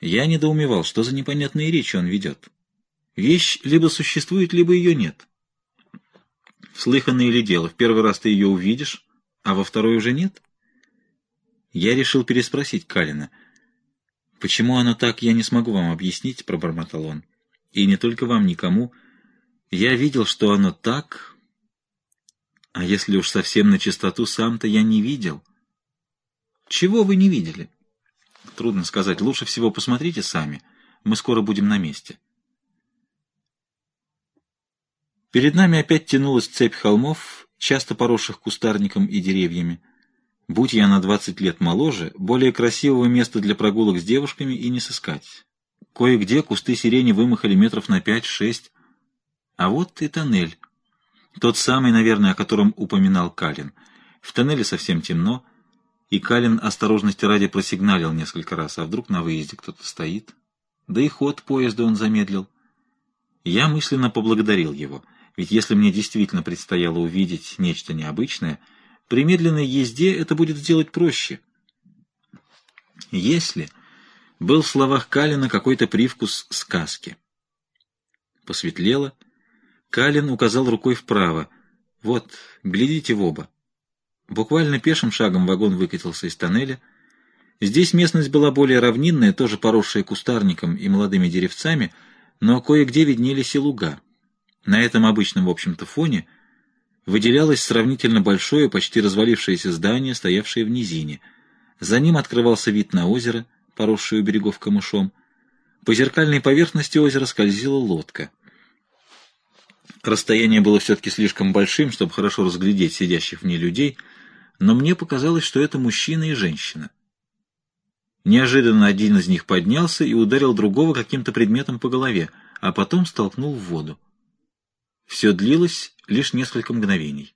Я недоумевал, что за непонятные речи он ведет. Вещь либо существует, либо ее нет. Слыханное ли дело, в первый раз ты ее увидишь, а во второй уже нет? Я решил переспросить Калина. «Почему оно так, я не смогу вам объяснить», — пробормотал он. «И не только вам, никому. Я видел, что оно так, а если уж совсем на чистоту, сам-то я не видел». «Чего вы не видели?» «Трудно сказать. Лучше всего посмотрите сами. Мы скоро будем на месте». Перед нами опять тянулась цепь холмов, часто поросших кустарником и деревьями. Будь я на двадцать лет моложе, более красивого места для прогулок с девушками и не сыскать. Кое-где кусты сирени вымахали метров на пять-шесть. А вот и тоннель. Тот самый, наверное, о котором упоминал Калин. В тоннеле совсем темно, и Калин осторожности ради просигналил несколько раз, а вдруг на выезде кто-то стоит. Да и ход поезда он замедлил. Я мысленно поблагодарил его — ведь если мне действительно предстояло увидеть нечто необычное, при медленной езде это будет сделать проще. Если был в словах Калина какой-то привкус сказки. Посветлело. Калин указал рукой вправо. «Вот, глядите в оба». Буквально пешим шагом вагон выкатился из тоннеля. Здесь местность была более равнинная, тоже поросшая кустарником и молодыми деревцами, но кое-где виднелись и луга. На этом обычном, в общем-то, фоне выделялось сравнительно большое, почти развалившееся здание, стоявшее в низине. За ним открывался вид на озеро, поросшее у берегов камышом. По зеркальной поверхности озера скользила лодка. Расстояние было все-таки слишком большим, чтобы хорошо разглядеть сидящих в ней людей, но мне показалось, что это мужчина и женщина. Неожиданно один из них поднялся и ударил другого каким-то предметом по голове, а потом столкнул в воду. Все длилось лишь несколько мгновений.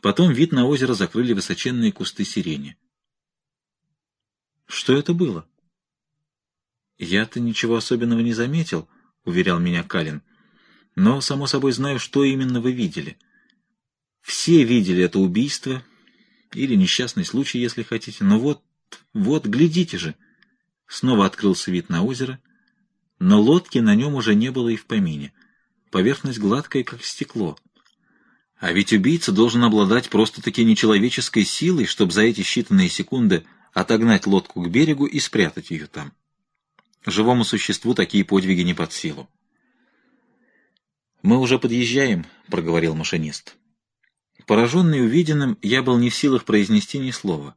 Потом вид на озеро закрыли высоченные кусты сирени. Что это было? Я-то ничего особенного не заметил, уверял меня Калин. Но, само собой, знаю, что именно вы видели. Все видели это убийство или несчастный случай, если хотите. Но вот, вот, глядите же. Снова открылся вид на озеро, но лодки на нем уже не было и в помине поверхность гладкая, как стекло. А ведь убийца должен обладать просто-таки нечеловеческой силой, чтобы за эти считанные секунды отогнать лодку к берегу и спрятать ее там. Живому существу такие подвиги не под силу. «Мы уже подъезжаем», — проговорил машинист. Пораженный увиденным, я был не в силах произнести ни слова.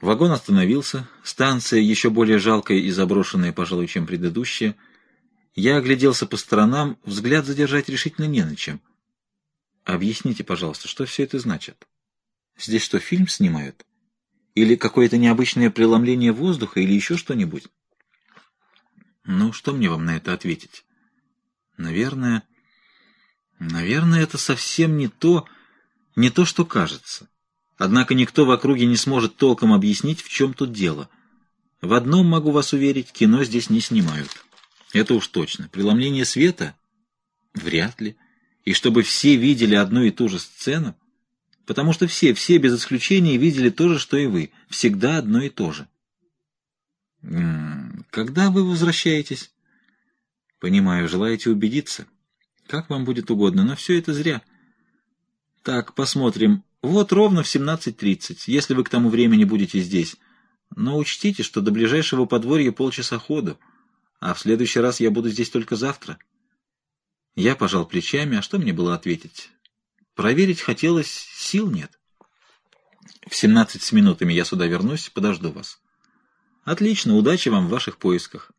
Вагон остановился, станция, еще более жалкая и заброшенная, пожалуй, чем предыдущая, я огляделся по сторонам, взгляд задержать решительно не на чем. Объясните, пожалуйста, что все это значит? Здесь что, фильм снимают? Или какое-то необычное преломление воздуха, или еще что-нибудь? Ну, что мне вам на это ответить? Наверное... Наверное, это совсем не то, не то, что кажется. Однако никто в округе не сможет толком объяснить, в чем тут дело. В одном могу вас уверить, кино здесь не снимают. Это уж точно. Преломление света? Вряд ли. И чтобы все видели одну и ту же сцену? Потому что все, все без исключения видели то же, что и вы. Всегда одно и то же. Когда вы возвращаетесь? Понимаю, желаете убедиться? Как вам будет угодно, но все это зря. Так, посмотрим. Вот ровно в 17.30, если вы к тому времени будете здесь. Но учтите, что до ближайшего подворья полчаса ходу а в следующий раз я буду здесь только завтра. Я пожал плечами, а что мне было ответить? Проверить хотелось, сил нет. В семнадцать с минутами я сюда вернусь, подожду вас. Отлично, удачи вам в ваших поисках.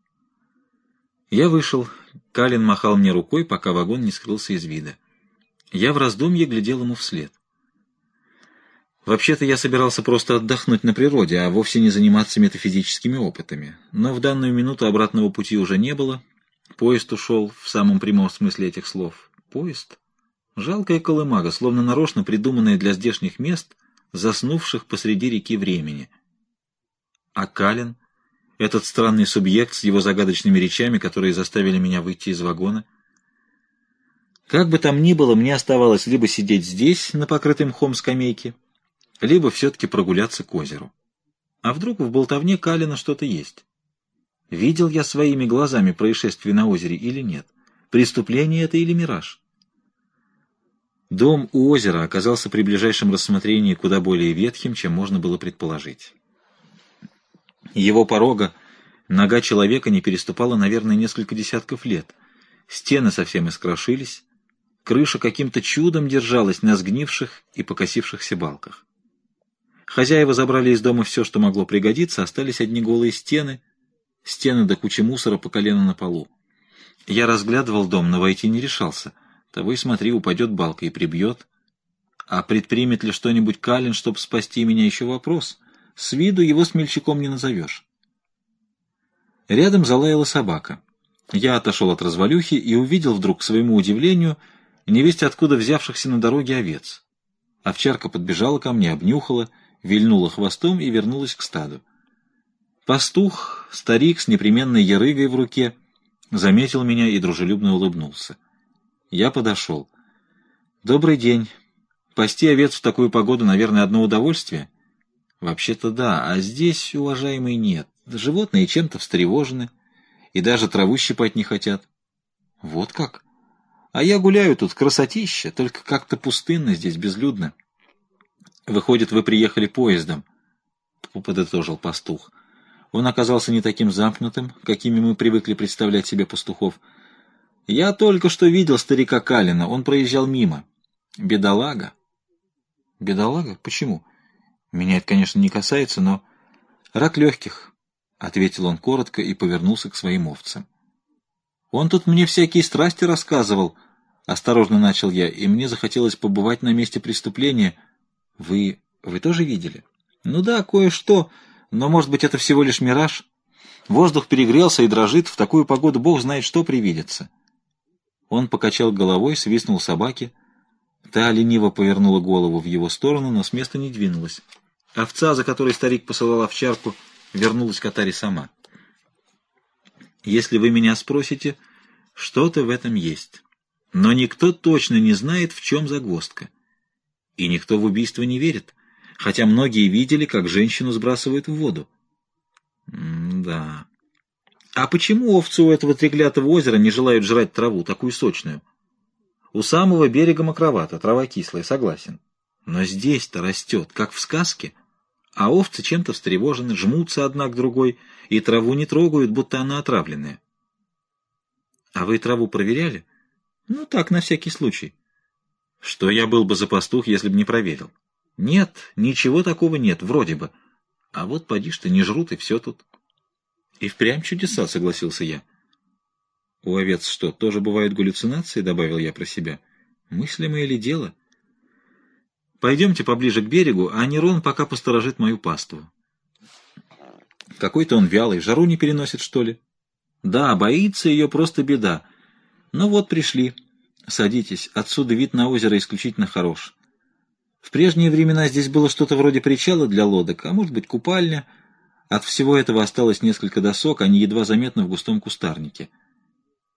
Я вышел. Калин махал мне рукой, пока вагон не скрылся из вида. Я в раздумье глядел ему вслед. Вообще-то я собирался просто отдохнуть на природе, а вовсе не заниматься метафизическими опытами. Но в данную минуту обратного пути уже не было. Поезд ушел в самом прямом смысле этих слов. Поезд? Жалкая колымага, словно нарочно придуманная для здешних мест, заснувших посреди реки времени. А Калин, этот странный субъект с его загадочными речами, которые заставили меня выйти из вагона. Как бы там ни было, мне оставалось либо сидеть здесь, на покрытой мхом скамейке, либо все-таки прогуляться к озеру. А вдруг в болтовне Калина что-то есть? Видел я своими глазами происшествие на озере или нет? Преступление это или мираж? Дом у озера оказался при ближайшем рассмотрении куда более ветхим, чем можно было предположить. Его порога нога человека не переступала, наверное, несколько десятков лет. Стены совсем искрошились, крыша каким-то чудом держалась на сгнивших и покосившихся балках. Хозяева забрали из дома все, что могло пригодиться, остались одни голые стены, стены до кучи мусора по колено на полу. Я разглядывал дом, но войти не решался. Того и смотри, упадет балка и прибьет. А предпримет ли что-нибудь Калин, чтобы спасти меня, еще вопрос. С виду его смельчаком не назовешь. Рядом залаяла собака. Я отошел от развалюхи и увидел вдруг, к своему удивлению, невесть откуда взявшихся на дороге овец. Овчарка подбежала ко мне, обнюхала, вильнула хвостом и вернулась к стаду. Пастух, старик с непременной ярыгой в руке, заметил меня и дружелюбно улыбнулся. Я подошел. «Добрый день. Пасти овец в такую погоду, наверное, одно удовольствие?» «Вообще-то да, а здесь, уважаемый, нет. Животные чем-то встревожены и даже траву щипать не хотят». «Вот как? А я гуляю тут, красотища, только как-то пустынно здесь, безлюдно». «Выходит, вы приехали поездом», — подытожил пастух. Он оказался не таким замкнутым, какими мы привыкли представлять себе пастухов. Я только что видел старика Калина, он проезжал мимо. Бедолага. Бедолага? Почему? Меня это, конечно, не касается, но... Рак легких, — ответил он коротко и повернулся к своим овцам. Он тут мне всякие страсти рассказывал, — осторожно начал я, и мне захотелось побывать на месте преступления. Вы... вы тоже видели? Ну да, кое-что... Но, может быть, это всего лишь мираж? Воздух перегрелся и дрожит, в такую погоду бог знает, что привидится. Он покачал головой, свистнул собаке. Та лениво повернула голову в его сторону, но с места не двинулась. Овца, за которой старик посылал овчарку, вернулась к Атаре сама. Если вы меня спросите, что-то в этом есть. Но никто точно не знает, в чем загвоздка. И никто в убийство не верит хотя многие видели, как женщину сбрасывают в воду. М да. А почему овцы у этого треклятого озера не желают жрать траву, такую сочную? У самого берега мокровато, трава кислая, согласен. Но здесь-то растет, как в сказке. А овцы чем-то встревожены, жмутся одна к другой и траву не трогают, будто она отравленная. А вы траву проверяли? Ну так, на всякий случай. Что я был бы за пастух, если бы не проверил? Нет, ничего такого нет, вроде бы. А вот поди ты, не жрут, и все тут. И впрямь чудеса, согласился я. У овец что, тоже бывают галлюцинации, добавил я про себя. Мыслимое ли дело? Пойдемте поближе к берегу, а Нерон пока посторожит мою паству. Какой-то он вялый, жару не переносит, что ли? Да, боится ее просто беда. Ну вот пришли. Садитесь, отсюда вид на озеро исключительно хорош. В прежние времена здесь было что-то вроде причала для лодок, а может быть купальня. От всего этого осталось несколько досок, они едва заметны в густом кустарнике —